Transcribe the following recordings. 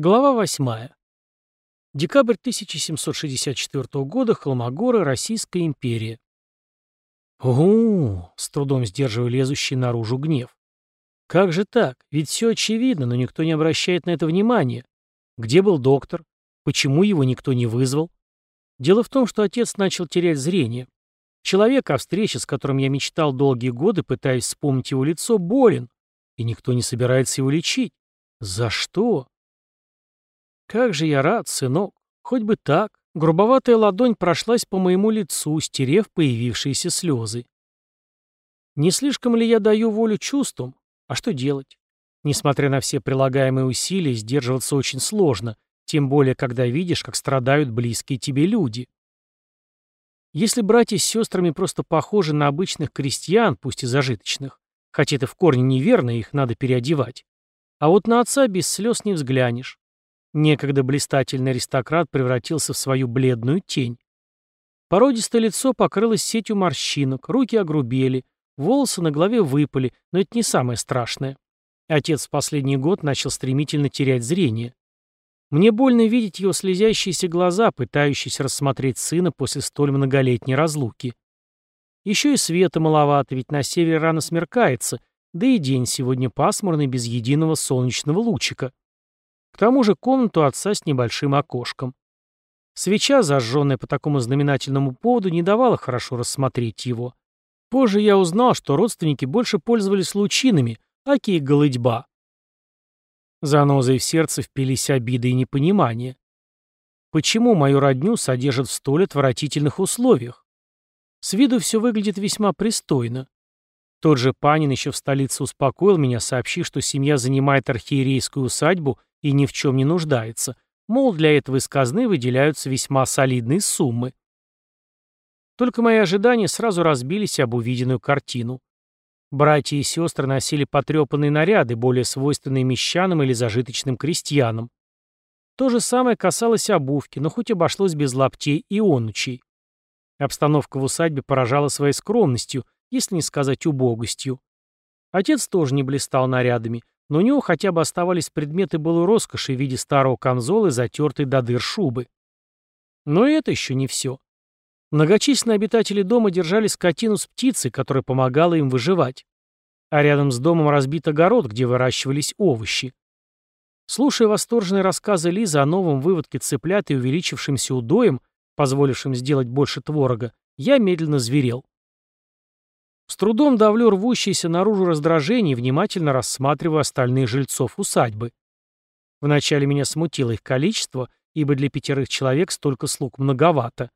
Глава 8. Декабрь 1764 года. Холмогоры. Российская империя. Угу, с трудом сдерживая лезущий наружу гнев. Как же так? Ведь все очевидно, но никто не обращает на это внимания. Где был доктор? Почему его никто не вызвал? Дело в том, что отец начал терять зрение. Человек, о встрече с которым я мечтал долгие годы, пытаясь вспомнить его лицо, болен, и никто не собирается его лечить. За что? «Как же я рад, сынок! Хоть бы так!» Грубоватая ладонь прошлась по моему лицу, стерев появившиеся слезы. Не слишком ли я даю волю чувствам? А что делать? Несмотря на все прилагаемые усилия, сдерживаться очень сложно, тем более, когда видишь, как страдают близкие тебе люди. Если братья с сестрами просто похожи на обычных крестьян, пусть и зажиточных, хотя это в корне неверно, их надо переодевать, а вот на отца без слез не взглянешь. Некогда блистательный аристократ превратился в свою бледную тень. Породистое лицо покрылось сетью морщинок, руки огрубели, волосы на голове выпали, но это не самое страшное. Отец в последний год начал стремительно терять зрение. Мне больно видеть его слезящиеся глаза, пытающиеся рассмотреть сына после столь многолетней разлуки. Еще и света маловато, ведь на севере рано смеркается, да и день сегодня пасмурный, без единого солнечного лучика. К тому же комнату отца с небольшим окошком. Свеча, зажженная по такому знаменательному поводу, не давала хорошо рассмотреть его. Позже я узнал, что родственники больше пользовались лучинами, аки и голыдьба. Занозой в сердце впились обиды и непонимание. Почему мою родню содержат в столь отвратительных условиях? С виду все выглядит весьма пристойно. Тот же Панин еще в столице успокоил меня, сообщив, что семья занимает архиерейскую усадьбу и ни в чем не нуждается, мол, для этого из казны выделяются весьма солидные суммы. Только мои ожидания сразу разбились об увиденную картину. Братья и сестры носили потрепанные наряды, более свойственные мещанам или зажиточным крестьянам. То же самое касалось обувки, но хоть обошлось без лаптей и онучей. Обстановка в усадьбе поражала своей скромностью, если не сказать убогостью. Отец тоже не блистал нарядами, но у него хотя бы оставались предметы былой роскоши в виде старого камзола и затертой до дыр шубы. Но это еще не все. Многочисленные обитатели дома держали скотину с птицей, которая помогала им выживать. А рядом с домом разбит огород, где выращивались овощи. Слушая восторженные рассказы Лизы о новом выводке цыплят и увеличившемся удоем, позволившим сделать больше творога, я медленно зверел. С трудом давлю рвущееся наружу раздражение и внимательно рассматриваю остальных жильцов усадьбы. Вначале меня смутило их количество, ибо для пятерых человек столько слуг многовато.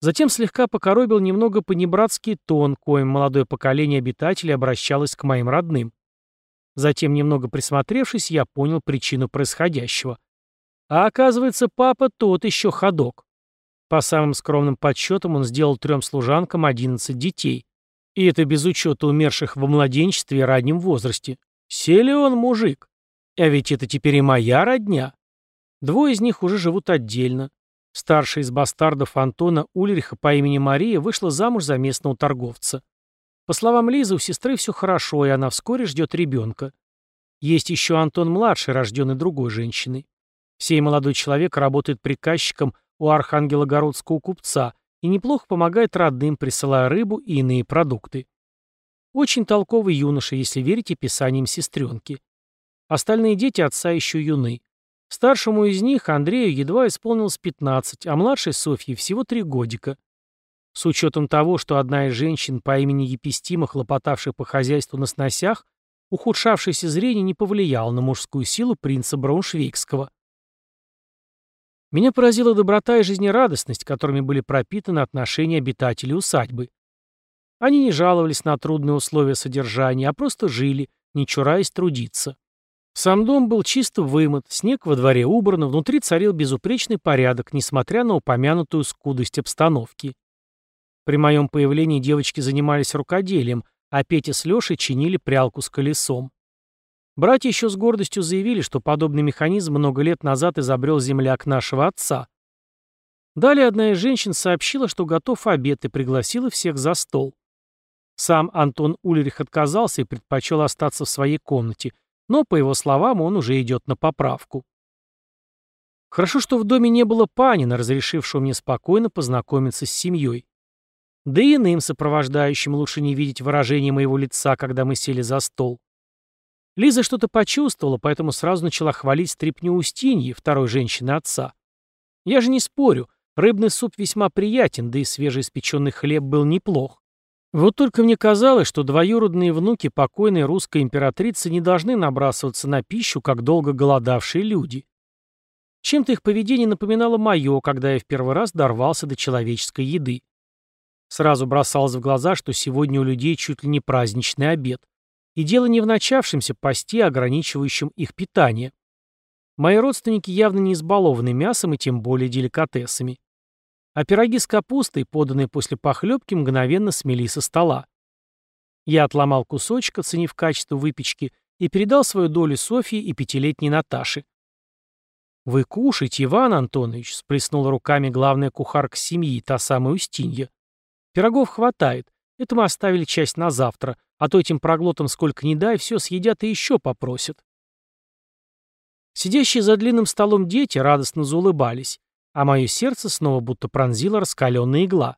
Затем слегка покоробил немного понебратский тон, коим молодое поколение обитателей обращалось к моим родным. Затем, немного присмотревшись, я понял причину происходящего. А оказывается, папа тот еще ходок. По самым скромным подсчетам он сделал трем служанкам 11 детей. И это без учета умерших во младенчестве и раннем возрасте. Сели он мужик. А ведь это теперь и моя родня. Двое из них уже живут отдельно. Старшая из бастардов Антона Ульриха по имени Мария вышла замуж за местного торговца. По словам Лизы, у сестры все хорошо, и она вскоре ждет ребенка. Есть еще Антон-младший, рожденный другой женщиной. Сей молодой человек работает приказчиком у архангелогородского купца и неплохо помогает родным, присылая рыбу и иные продукты. Очень толковый юноша, если верить описаниям сестренки. Остальные дети отца еще юны. Старшему из них, Андрею, едва исполнилось 15, а младшей Софье всего 3 годика. С учетом того, что одна из женщин по имени Епистима, хлопотавшая по хозяйству на сносях, ухудшавшееся зрение не повлияло на мужскую силу принца Брауншвейгского. Меня поразила доброта и жизнерадостность, которыми были пропитаны отношения обитателей усадьбы. Они не жаловались на трудные условия содержания, а просто жили, не чураясь трудиться. Сам дом был чисто вымыт, снег во дворе убран, внутри царил безупречный порядок, несмотря на упомянутую скудость обстановки. При моем появлении девочки занимались рукоделием, а Петя с Лешей чинили прялку с колесом. Братья еще с гордостью заявили, что подобный механизм много лет назад изобрел земляк нашего отца. Далее одна из женщин сообщила, что готов обед и пригласила всех за стол. Сам Антон Ульрих отказался и предпочел остаться в своей комнате, но, по его словам, он уже идет на поправку. Хорошо, что в доме не было Панина, разрешившего мне спокойно познакомиться с семьей. Да и иным сопровождающим лучше не видеть выражения моего лица, когда мы сели за стол. Лиза что-то почувствовала, поэтому сразу начала хвалить стряпню Устиньи, второй женщины отца. Я же не спорю, рыбный суп весьма приятен, да и свежеиспеченный хлеб был неплох. Вот только мне казалось, что двоюродные внуки покойной русской императрицы не должны набрасываться на пищу, как долго голодавшие люди. Чем-то их поведение напоминало мое, когда я в первый раз дорвался до человеческой еды. Сразу бросалось в глаза, что сегодня у людей чуть ли не праздничный обед. И дело не в начавшемся посте, ограничивающем их питание. Мои родственники явно не избалованы мясом и тем более деликатесами а пироги с капустой, поданные после похлебки, мгновенно смели со стола. Я отломал кусочек, оценив качество выпечки, и передал свою долю Софье и пятилетней Наташе. «Вы кушайте, Иван Антонович», — сплеснула руками главная кухарка семьи, та самая Устинья. «Пирогов хватает. Это мы оставили часть на завтра, а то этим проглотам сколько ни дай, все съедят и еще попросят». Сидящие за длинным столом дети радостно заулыбались а мое сердце снова будто пронзила раскаленная игла.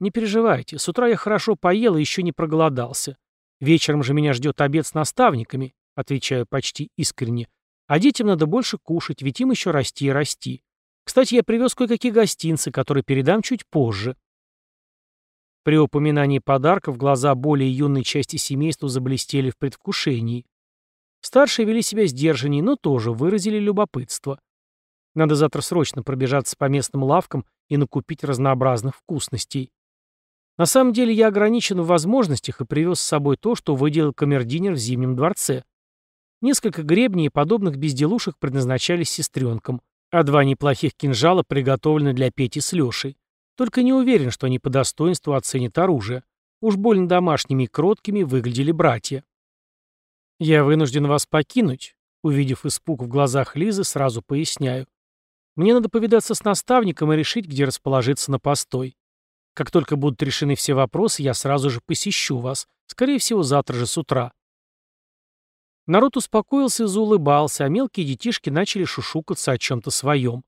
Не переживайте, с утра я хорошо поел и еще не проголодался. Вечером же меня ждет обед с наставниками, отвечаю почти искренне. А детям надо больше кушать, ведь им еще расти и расти. Кстати, я привез кое-какие гостинцы, которые передам чуть позже. При упоминании подарков глаза более юной части семейства заблестели в предвкушении. Старшие вели себя сдержаннее, но тоже выразили любопытство. Надо завтра срочно пробежаться по местным лавкам и накупить разнообразных вкусностей. На самом деле я ограничен в возможностях и привез с собой то, что выделил камердинер в Зимнем дворце. Несколько гребней и подобных безделушек предназначались сестренкам, а два неплохих кинжала приготовлены для Пети с Лешей. Только не уверен, что они по достоинству оценят оружие. Уж больно домашними и кроткими выглядели братья. «Я вынужден вас покинуть», — увидев испуг в глазах Лизы, сразу поясняю. Мне надо повидаться с наставником и решить, где расположиться на постой. Как только будут решены все вопросы, я сразу же посещу вас. Скорее всего, завтра же с утра. Народ успокоился и заулыбался, а мелкие детишки начали шушукаться о чем-то своем.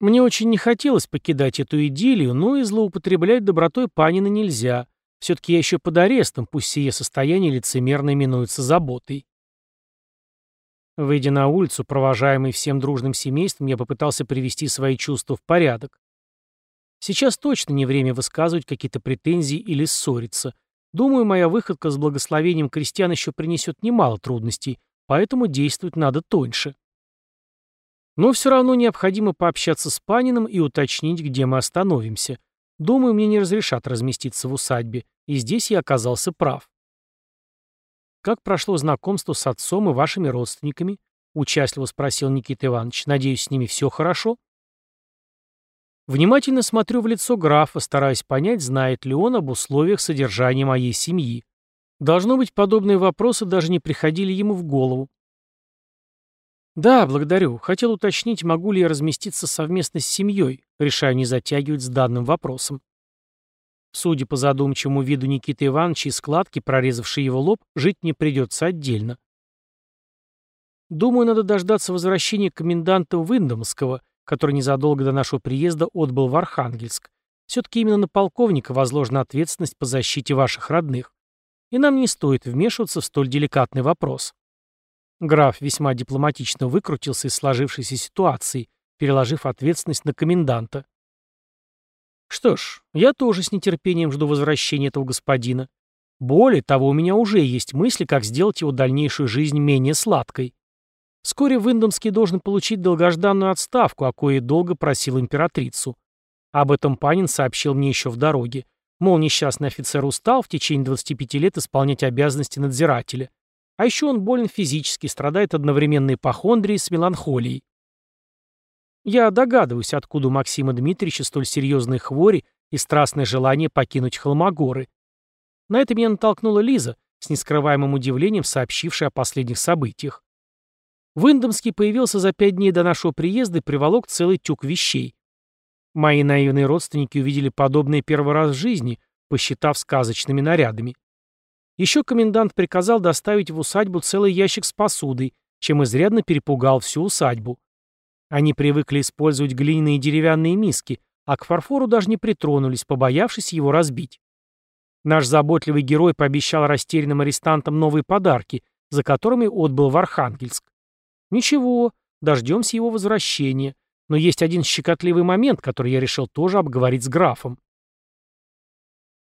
Мне очень не хотелось покидать эту идиллию, но и злоупотреблять добротой Панина нельзя. Все-таки я еще под арестом, пусть сие состояние лицемерно именуется заботой. Выйдя на улицу, провожаемый всем дружным семейством, я попытался привести свои чувства в порядок. Сейчас точно не время высказывать какие-то претензии или ссориться. Думаю, моя выходка с благословением крестьян еще принесет немало трудностей, поэтому действовать надо тоньше. Но все равно необходимо пообщаться с Паниным и уточнить, где мы остановимся. Думаю, мне не разрешат разместиться в усадьбе, и здесь я оказался прав. «Как прошло знакомство с отцом и вашими родственниками?» — участливо спросил Никита Иванович. «Надеюсь, с ними все хорошо?» Внимательно смотрю в лицо графа, стараясь понять, знает ли он об условиях содержания моей семьи. Должно быть, подобные вопросы даже не приходили ему в голову. «Да, благодарю. Хотел уточнить, могу ли я разместиться совместно с семьей, решаю не затягивать с данным вопросом. Судя по задумчивому виду Никиты Ивановича и складки, прорезавшей его лоб, жить не придется отдельно. Думаю, надо дождаться возвращения коменданта Виндомского, который незадолго до нашего приезда отбыл в Архангельск. Все-таки именно на полковника возложена ответственность по защите ваших родных. И нам не стоит вмешиваться в столь деликатный вопрос. Граф весьма дипломатично выкрутился из сложившейся ситуации, переложив ответственность на коменданта. Что ж, я тоже с нетерпением жду возвращения этого господина. Более того, у меня уже есть мысли, как сделать его дальнейшую жизнь менее сладкой. Вскоре Виндомский должен получить долгожданную отставку, о коей долго просил императрицу. Об этом Панин сообщил мне еще в дороге. Мол, несчастный офицер устал в течение 25 лет исполнять обязанности надзирателя. А еще он болен физически, страдает одновременно ипохондрией с меланхолией. Я догадываюсь, откуда у Максима Дмитриевича столь серьезные хвори и страстное желание покинуть Холмогоры. На это меня натолкнула Лиза, с нескрываемым удивлением сообщившая о последних событиях. Виндомский появился за пять дней до нашего приезда и приволок целый тюк вещей. Мои наивные родственники увидели подобное первый раз в жизни, посчитав сказочными нарядами. Еще комендант приказал доставить в усадьбу целый ящик с посудой, чем изрядно перепугал всю усадьбу. Они привыкли использовать глиняные и деревянные миски, а к фарфору даже не притронулись, побоявшись его разбить. Наш заботливый герой пообещал растерянным арестантам новые подарки, за которыми отбыл в Архангельск. Ничего, дождемся его возвращения. Но есть один щекотливый момент, который я решил тоже обговорить с графом.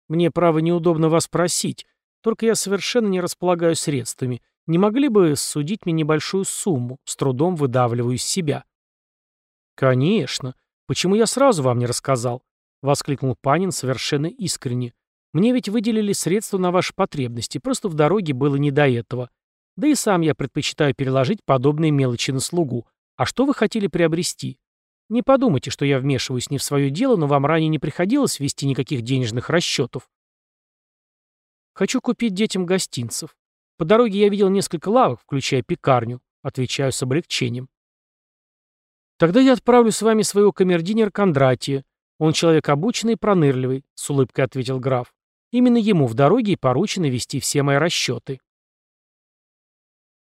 Мне, право, неудобно вас просить, только я совершенно не располагаю средствами. Не могли бы судить мне небольшую сумму, с трудом выдавливаю из себя. Конечно. Почему я сразу вам не рассказал? Воскликнул Панин совершенно искренне. Мне ведь выделили средства на ваши потребности, просто в дороге было не до этого. Да и сам я предпочитаю переложить подобные мелочи на слугу. А что вы хотели приобрести? Не подумайте, что я вмешиваюсь не в свое дело, но вам ранее не приходилось вести никаких денежных расчетов. Хочу купить детям гостинцев. По дороге я видел несколько лавок, включая пекарню. Отвечаю с облегчением. Тогда я отправлю с вами своего камердинера Кондратия. Он человек обученный и пронырливый, — с улыбкой ответил граф. Именно ему в дороге и поручено вести все мои расчеты.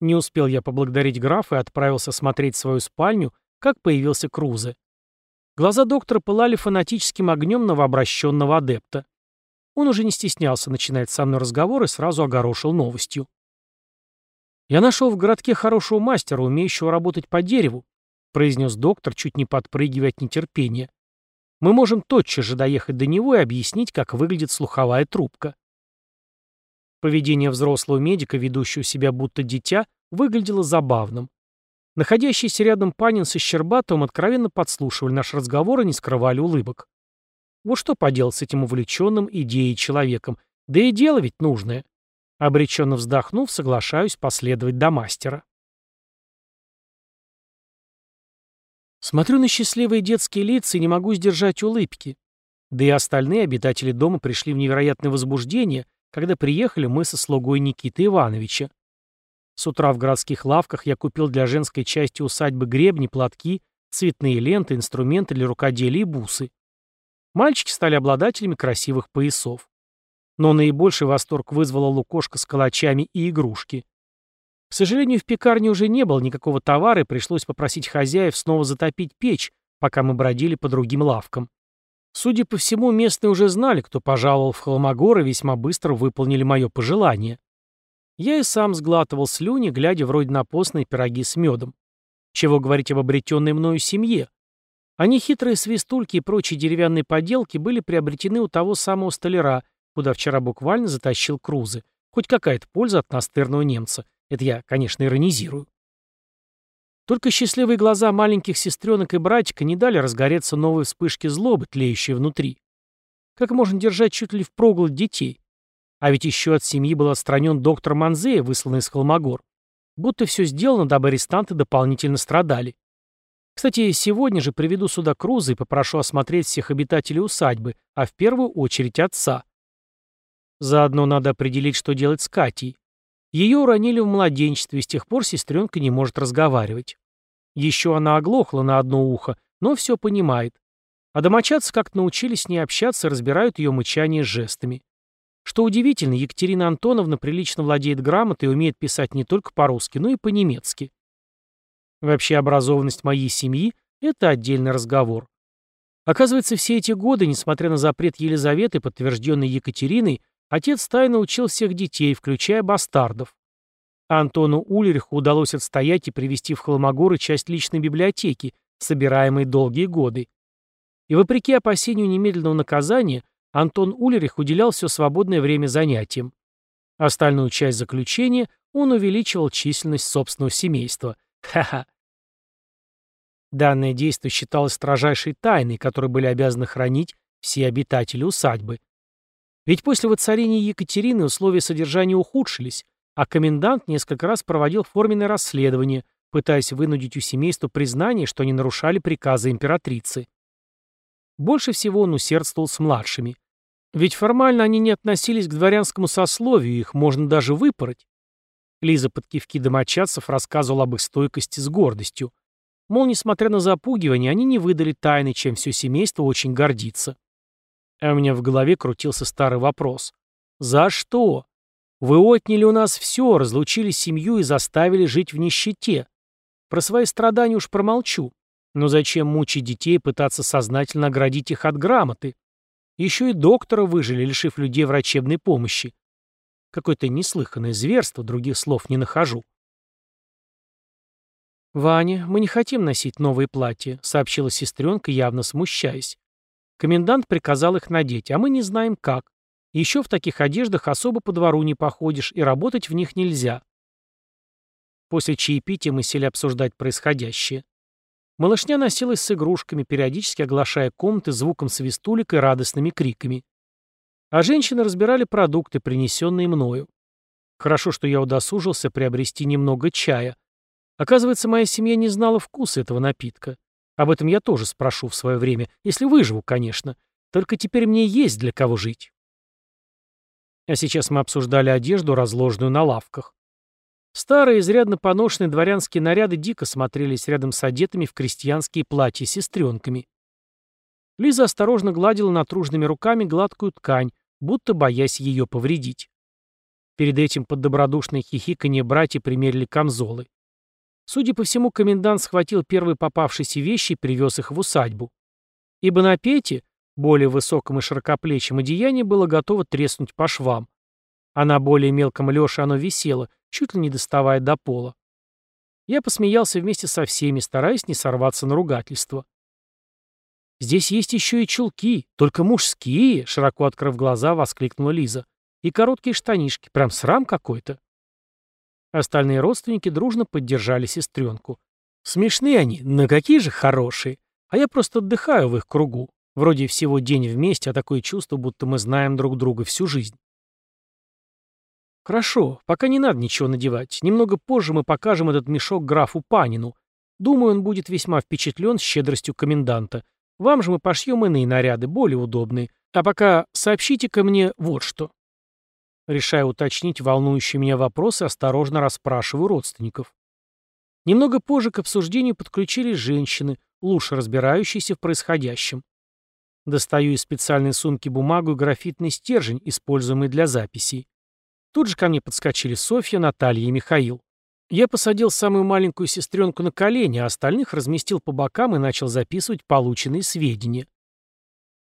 Не успел я поблагодарить графа и отправился смотреть свою спальню, как появился Крузе. Глаза доктора пылали фанатическим огнем новообращенного адепта. Он уже не стеснялся начинать со мной разговор и сразу огорошил новостью. «Я нашел в городке хорошего мастера, умеющего работать по дереву», произнес доктор, чуть не подпрыгивая от нетерпения. Мы можем тотчас же доехать до него и объяснить, как выглядит слуховая трубка. Поведение взрослого медика, ведущего себя будто дитя, выглядело забавным. Находящиеся рядом Панин со Щербатовым откровенно подслушивали наш разговор и не скрывали улыбок. Вот что поделать с этим увлеченным идеей человеком, да и дело ведь нужное. Обреченно вздохнув, соглашаюсь последовать до мастера. Смотрю на счастливые детские лица и не могу сдержать улыбки. Да и остальные обитатели дома пришли в невероятное возбуждение, когда приехали мы со слугой Никиты Ивановича. С утра в городских лавках я купил для женской части усадьбы гребни, платки, цветные ленты, инструменты для рукоделия и бусы. Мальчики стали обладателями красивых поясов. Но наибольший восторг вызвала лукошка с калачами и игрушки. К сожалению, в пекарне уже не было никакого товара, и пришлось попросить хозяев снова затопить печь, пока мы бродили по другим лавкам. Судя по всему, местные уже знали, кто пожаловал в Холмогор, и весьма быстро выполнили мое пожелание. Я и сам сглатывал слюни, глядя вроде на постные пироги с медом. Чего говорить об обретенной мною семье? Они хитрые свистульки и прочие деревянные поделки были приобретены у того самого столяра, куда вчера буквально затащил Крузы. Хоть какая-то польза от настырного немца. Это я, конечно, иронизирую. Только счастливые глаза маленьких сестренок и братика не дали разгореться новой вспышке злобы, тлеющей внутри. Как можно держать чуть ли впроголодь детей? А ведь еще от семьи был отстранен доктор Манзея, высланный из Холмогор. Будто все сделано, дабы арестанты дополнительно страдали. Кстати, сегодня же приведу сюда Круза и попрошу осмотреть всех обитателей усадьбы, а в первую очередь отца. Заодно надо определить, что делать с Катей. Ее уронили в младенчестве, и с тех пор сестренка не может разговаривать. Еще она оглохла на одно ухо, но все понимает. А домочадцы как-то научились с ней общаться разбирают ее мычание жестами. Что удивительно, Екатерина Антоновна прилично владеет грамотой и умеет писать не только по-русски, но и по-немецки. Вообще образованность моей семьи – это отдельный разговор. Оказывается, все эти годы, несмотря на запрет Елизаветы, подтвержденный Екатериной, Отец тайно учил всех детей, включая бастардов. Антону Ульриху удалось отстоять и привести в Холмогоры часть личной библиотеки, собираемой долгие годы. И вопреки опасению немедленного наказания, Антон Ульрих уделял все свободное время занятиям. Остальную часть заключения он увеличивал численность собственного семейства. Ха-ха. Данное действие считалось строжайшей тайной, которую были обязаны хранить все обитатели усадьбы. Ведь после воцарения Екатерины условия содержания ухудшились, а комендант несколько раз проводил форменное расследование, пытаясь вынудить у семейства признание, что они нарушали приказы императрицы. Больше всего он усердствовал с младшими. Ведь формально они не относились к дворянскому сословию, их можно даже выпороть. Лиза под кивки домочадцев рассказывала об их стойкости с гордостью. Мол, несмотря на запугивание, они не выдали тайны, чем все семейство очень гордится. А у меня в голове крутился старый вопрос. «За что? Вы отняли у нас все, разлучили семью и заставили жить в нищете. Про свои страдания уж промолчу. Но зачем мучить детей и пытаться сознательно оградить их от грамоты? Еще и доктора выжили, лишив людей врачебной помощи. Какое-то неслыханное зверство, других слов не нахожу. «Ваня, мы не хотим носить новые платья», — сообщила сестренка, явно смущаясь. Комендант приказал их надеть, а мы не знаем как. Еще в таких одеждах особо по двору не походишь, и работать в них нельзя. После чаепития мы сели обсуждать происходящее. Малышня носилась с игрушками, периодически оглашая комнаты звуком свистулек и радостными криками. А женщины разбирали продукты, принесенные мною. Хорошо, что я удосужился приобрести немного чая. Оказывается, моя семья не знала вкуса этого напитка. Об этом я тоже спрошу в свое время, если выживу, конечно. Только теперь мне есть для кого жить. А сейчас мы обсуждали одежду, разложенную на лавках. Старые, изрядно поношенные дворянские наряды дико смотрелись рядом с одетыми в крестьянские платья сестренками. Лиза осторожно гладила натружными руками гладкую ткань, будто боясь ее повредить. Перед этим под добродушное хихиканье братья примерили камзолы. Судя по всему, комендант схватил первые попавшиеся вещи и привез их в усадьбу. Ибо на Пете, более высоком и широкоплечем одеянии было готово треснуть по швам. А на более мелком Лёше оно висело, чуть ли не доставая до пола. Я посмеялся вместе со всеми, стараясь не сорваться на ругательство. «Здесь есть еще и чулки, только мужские!» — широко открыв глаза, воскликнула Лиза. «И короткие штанишки, прям срам какой-то!» Остальные родственники дружно поддержали сестренку. «Смешные они, но какие же хорошие! А я просто отдыхаю в их кругу. Вроде всего день вместе, а такое чувство, будто мы знаем друг друга всю жизнь. Хорошо, пока не надо ничего надевать. Немного позже мы покажем этот мешок графу Панину. Думаю, он будет весьма впечатлен щедростью коменданта. Вам же мы пошьем иные наряды, более удобные. А пока сообщите-ка мне вот что. Решая уточнить волнующие меня вопросы, осторожно расспрашиваю родственников. Немного позже к обсуждению подключились женщины, лучше разбирающиеся в происходящем. Достаю из специальной сумки бумагу и графитный стержень, используемый для записей. Тут же ко мне подскочили Софья, Наталья и Михаил. Я посадил самую маленькую сестренку на колени, а остальных разместил по бокам и начал записывать полученные сведения.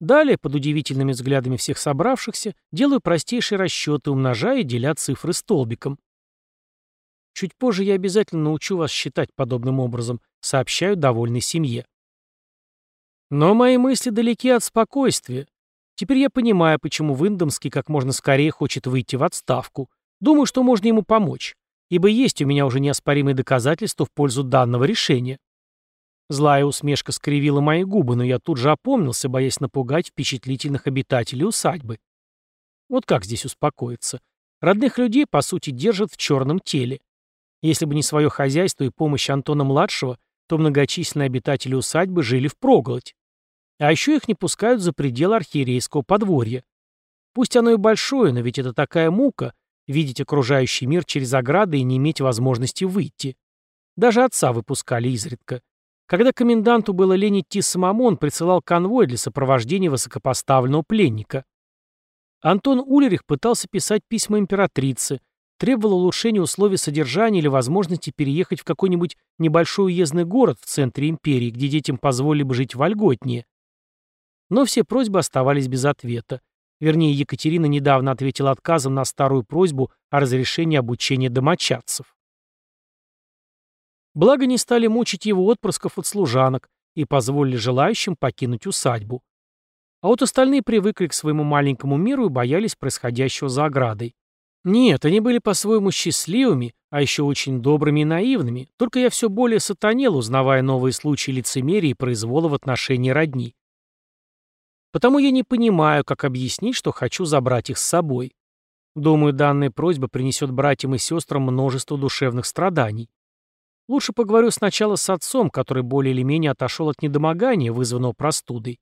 Далее, под удивительными взглядами всех собравшихся, делаю простейшие расчеты, умножая и деля цифры столбиком. Чуть позже я обязательно научу вас считать подобным образом, сообщаю довольной семье. Но мои мысли далеки от спокойствия. Теперь я понимаю, почему Виндомский как можно скорее хочет выйти в отставку. Думаю, что можно ему помочь, ибо есть у меня уже неоспоримые доказательства в пользу данного решения. Злая усмешка скривила мои губы, но я тут же опомнился, боясь напугать впечатлительных обитателей усадьбы. Вот как здесь успокоиться? Родных людей, по сути, держат в черном теле. Если бы не свое хозяйство и помощь Антона-младшего, то многочисленные обитатели усадьбы жили впроголодь. А еще их не пускают за пределы архиерейского подворья. Пусть оно и большое, но ведь это такая мука — видеть окружающий мир через ограды и не иметь возможности выйти. Даже отца выпускали изредка. Когда коменданту было лень идти самому, он присылал конвой для сопровождения высокопоставленного пленника. Антон Улерих пытался писать письма императрице, требовал улучшения условий содержания или возможности переехать в какой-нибудь небольшой уездный город в центре империи, где детям позволили бы жить вольготнее. Но все просьбы оставались без ответа. Вернее, Екатерина недавно ответила отказом на старую просьбу о разрешении обучения домочадцев. Благо не стали мучить его отпрысков от служанок и позволили желающим покинуть усадьбу. А вот остальные привыкли к своему маленькому миру и боялись происходящего за оградой. Нет, они были по-своему счастливыми, а еще очень добрыми и наивными, только я все более сатанел, узнавая новые случаи лицемерия и произвола в отношении родни. Потому я не понимаю, как объяснить, что хочу забрать их с собой. Думаю, данная просьба принесет братьям и сестрам множество душевных страданий. Лучше поговорю сначала с отцом, который более или менее отошел от недомогания, вызванного простудой.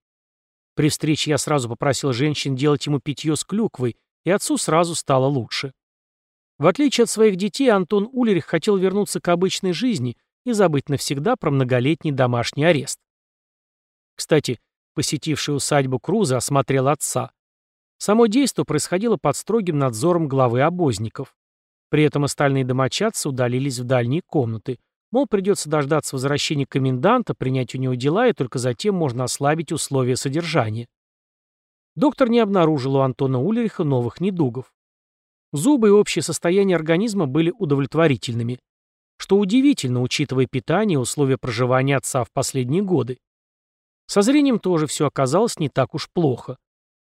При встрече я сразу попросил женщин делать ему питье с клюквой, и отцу сразу стало лучше. В отличие от своих детей, Антон Улерих хотел вернуться к обычной жизни и забыть навсегда про многолетний домашний арест. Кстати, посетивший усадьбу Круза, осмотрел отца. Само действо происходило под строгим надзором главы обозников. При этом остальные домочадцы удалились в дальние комнаты. Мол, придется дождаться возвращения коменданта, принять у него дела, и только затем можно ослабить условия содержания. Доктор не обнаружил у Антона Ульриха новых недугов. Зубы и общее состояние организма были удовлетворительными. Что удивительно, учитывая питание и условия проживания отца в последние годы. Со зрением тоже все оказалось не так уж плохо.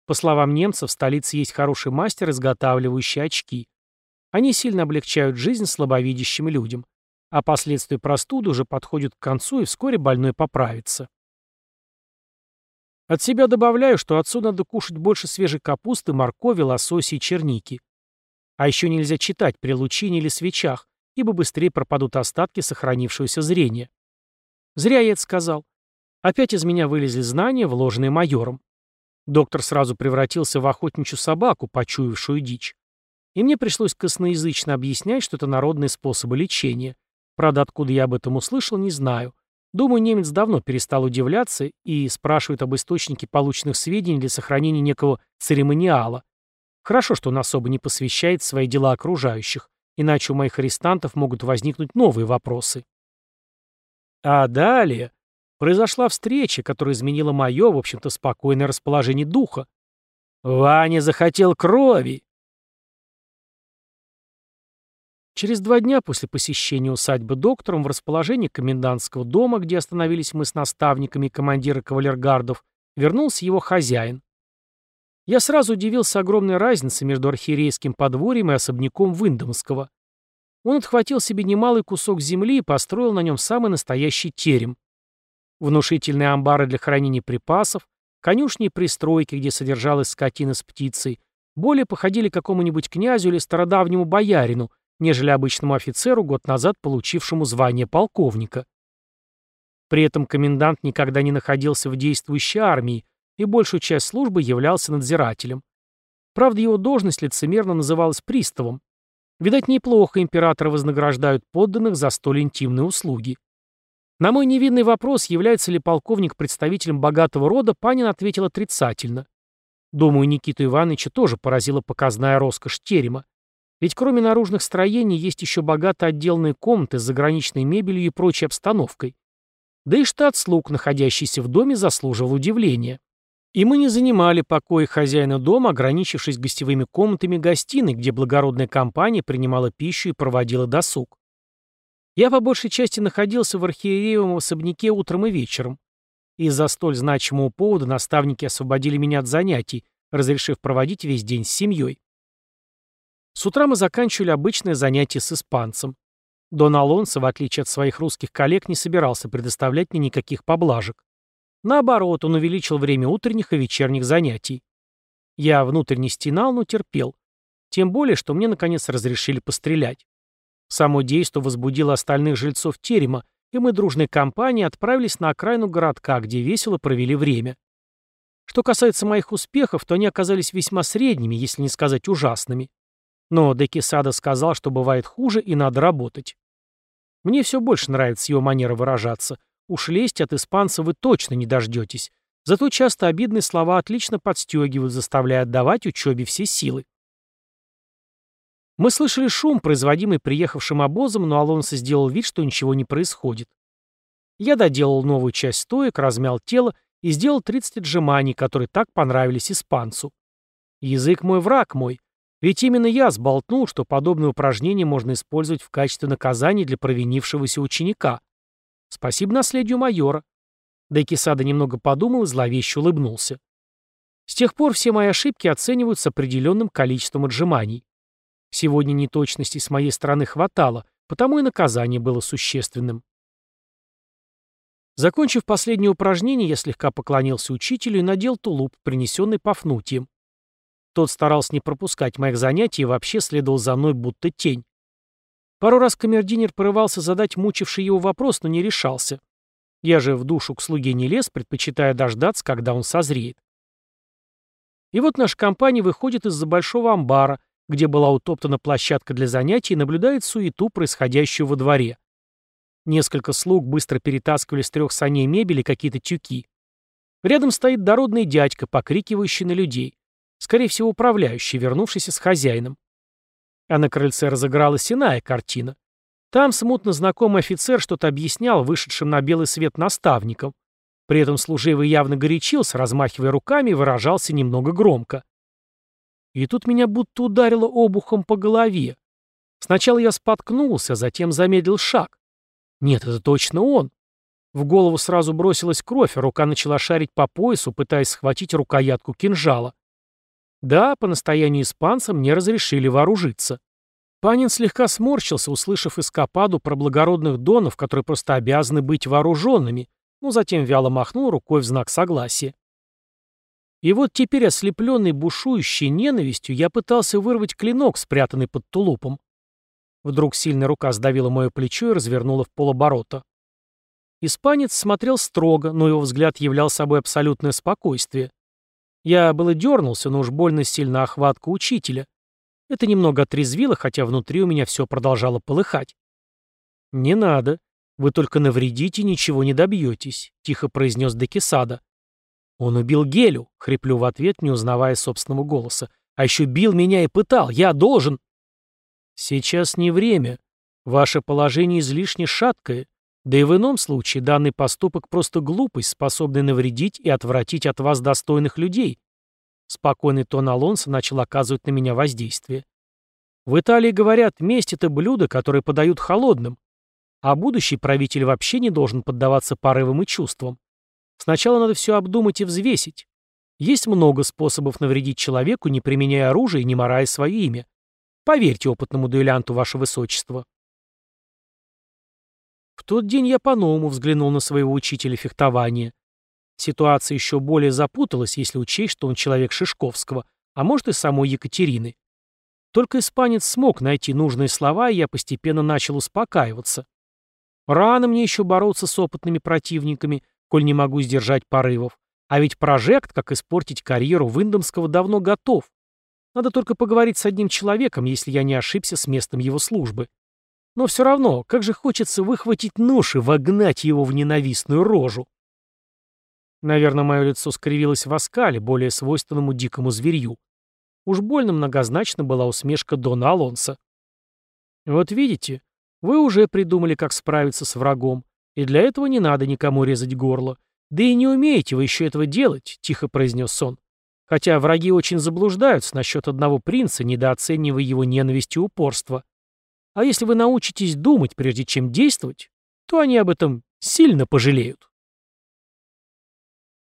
По словам немцев, в столице есть хороший мастер, изготавливающий очки. Они сильно облегчают жизнь слабовидящим людям а последствия простуды уже подходят к концу, и вскоре больной поправится. От себя добавляю, что отцу надо кушать больше свежей капусты, моркови, лосося и черники. А еще нельзя читать при лучине или свечах, ибо быстрее пропадут остатки сохранившегося зрения. Зря я это сказал. Опять из меня вылезли знания, вложенные майором. Доктор сразу превратился в охотничью собаку, почуявшую дичь. И мне пришлось косноязычно объяснять, что это народные способы лечения, Правда, откуда я об этом услышал, не знаю. Думаю, немец давно перестал удивляться и спрашивает об источнике полученных сведений для сохранения некого церемониала. Хорошо, что он особо не посвящает свои дела окружающих, иначе у моих арестантов могут возникнуть новые вопросы. А далее произошла встреча, которая изменила мое, в общем-то, спокойное расположение духа. Ваня захотел крови. Через два дня после посещения усадьбы доктором в расположении комендантского дома, где остановились мы с наставниками и командиры кавалергардов, вернулся его хозяин. Я сразу удивился огромной разнице между архиерейским подворьем и особняком Виндомского. Он отхватил себе немалый кусок земли и построил на нем самый настоящий терем. Внушительные амбары для хранения припасов, конюшни и пристройки, где содержалась скотина с птицей, более походили какому-нибудь князю или стародавнему боярину, нежели обычному офицеру, год назад получившему звание полковника. При этом комендант никогда не находился в действующей армии и большую часть службы являлся надзирателем. Правда, его должность лицемерно называлась приставом. Видать, неплохо императоры вознаграждают подданных за столь интимные услуги. На мой невинный вопрос, является ли полковник представителем богатого рода, Панин ответил отрицательно. Думаю, Никиту Ивановича тоже поразила показная роскошь терема. Ведь кроме наружных строений есть еще богато отделанные комнаты с заграничной мебелью и прочей обстановкой. Да и штат слуг, находящийся в доме, заслуживал удивления. И мы не занимали покои хозяина дома, ограничившись гостевыми комнатами гостиной, где благородная компания принимала пищу и проводила досуг. Я по большей части находился в архиереевом особняке утром и вечером. Из-за столь значимого повода наставники освободили меня от занятий, разрешив проводить весь день с семьей. С утра мы заканчивали обычное занятие с испанцем. Дон Алонсо, в отличие от своих русских коллег, не собирался предоставлять мне никаких поблажек. Наоборот, он увеличил время утренних и вечерних занятий. Я внутренне стенал, но терпел. Тем более, что мне наконец разрешили пострелять. Само действо возбудило остальных жильцов терема, и мы дружной компанией отправились на окраину городка, где весело провели время. Что касается моих успехов, то они оказались весьма средними, если не сказать ужасными. Но Декисада сказал, что бывает хуже и надо работать. Мне все больше нравится его манера выражаться. Уж лезть от испанца вы точно не дождетесь. Зато часто обидные слова отлично подстегивают, заставляя отдавать учебе все силы. Мы слышали шум, производимый приехавшим обозом, но Алонсо сделал вид, что ничего не происходит. Я доделал новую часть стоек, размял тело и сделал 30 отжиманий, которые так понравились испанцу. Язык мой враг мой, ведь именно я сболтнул, что подобное упражнение можно использовать в качестве наказания для провинившегося ученика. Спасибо наследию майора. Дайкисада немного подумал и зловеще улыбнулся. С тех пор все мои ошибки оценивают с определенным количеством отжиманий. Сегодня неточностей с моей стороны хватало, потому и наказание было существенным. Закончив последнее упражнение, я слегка поклонился учителю и надел тулуп, принесенный Пафнутием. Тот старался не пропускать моих занятий и вообще следовал за мной будто тень. Пару раз камердинер порывался задать мучивший его вопрос, но не решался. Я же в душу к слуге не лез, предпочитая дождаться, когда он созреет. И вот наша компания выходит из-за большого амбара, где была утоптана площадка для занятий, наблюдает суету, происходящую во дворе. Несколько слуг быстро перетаскивали с трех саней мебели какие-то тюки. Рядом стоит дородный дядька, покрикивающий на людей. Скорее всего, управляющий, вернувшийся с хозяином. А на крыльце разыгралась иная картина. Там смутно знакомый офицер что-то объяснял вышедшим на белый свет наставникам. При этом служивый явно горячился, размахивая руками, выражался немного громко. И тут меня будто ударило обухом по голове. Сначала я споткнулся, затем замедлил шаг. Нет, это точно он. В голову сразу бросилась кровь, рука начала шарить по поясу, пытаясь схватить рукоятку кинжала. Да, по настоянию испанца мне разрешили вооружиться. Панин слегка сморщился, услышав эскападу про благородных донов, которые просто обязаны быть вооруженными, но затем вяло махнул рукой в знак согласия. И вот теперь, ослепленный бушующей ненавистью, я пытался вырвать клинок, спрятанный под тулупом. Вдруг сильная рука сдавила мое плечо и развернула в полоборота. Испанец смотрел строго, но его взгляд являл собой абсолютное спокойствие. Я было дернулся, но уж больно сильно охватка учителя. Это немного отрезвило, хотя внутри у меня все продолжало полыхать. «Не надо. Вы только навредите ничего не добьетесь», — тихо произнес Декисада. «Он убил Гелю», — хриплю в ответ, не узнавая собственного голоса. «А еще бил меня и пытал. Я должен...» «Сейчас не время. Ваше положение излишне шаткое. Да и в ином случае данный поступок просто глупость, способная навредить и отвратить от вас достойных людей. Спокойный тон Алонса начал оказывать на меня воздействие. В Италии говорят, месть — это блюдо, которое подают холодным. А будущий правитель вообще не должен поддаваться порывам и чувствам. Сначала надо все обдумать и взвесить. Есть много способов навредить человеку, не применяя оружие и не морая свое имя. Поверьте опытному дуэлянту, ваше высочество. В тот день я по-новому взглянул на своего учителя фехтования. Ситуация еще более запуталась, если учесть, что он человек Шишковского, а может и самой Екатерины. Только испанец смог найти нужные слова, и я постепенно начал успокаиваться. Рано мне еще бороться с опытными противниками, коль не могу сдержать порывов. А ведь прожект, как испортить карьеру Виндомского, давно готов. Надо только поговорить с одним человеком, если я не ошибся с местом его службы. Но все равно, как же хочется выхватить нож и вогнать его в ненавистную рожу. Наверное, мое лицо скривилось в оскале, более свойственному дикому зверью. Уж больно многозначно была усмешка Дона Алонса. «Вот видите, вы уже придумали, как справиться с врагом, и для этого не надо никому резать горло. Да и не умеете вы еще этого делать», — тихо произнес сон. «Хотя враги очень заблуждаются насчет одного принца, недооценивая его ненависть и упорство. А если вы научитесь думать, прежде чем действовать, то они об этом сильно пожалеют.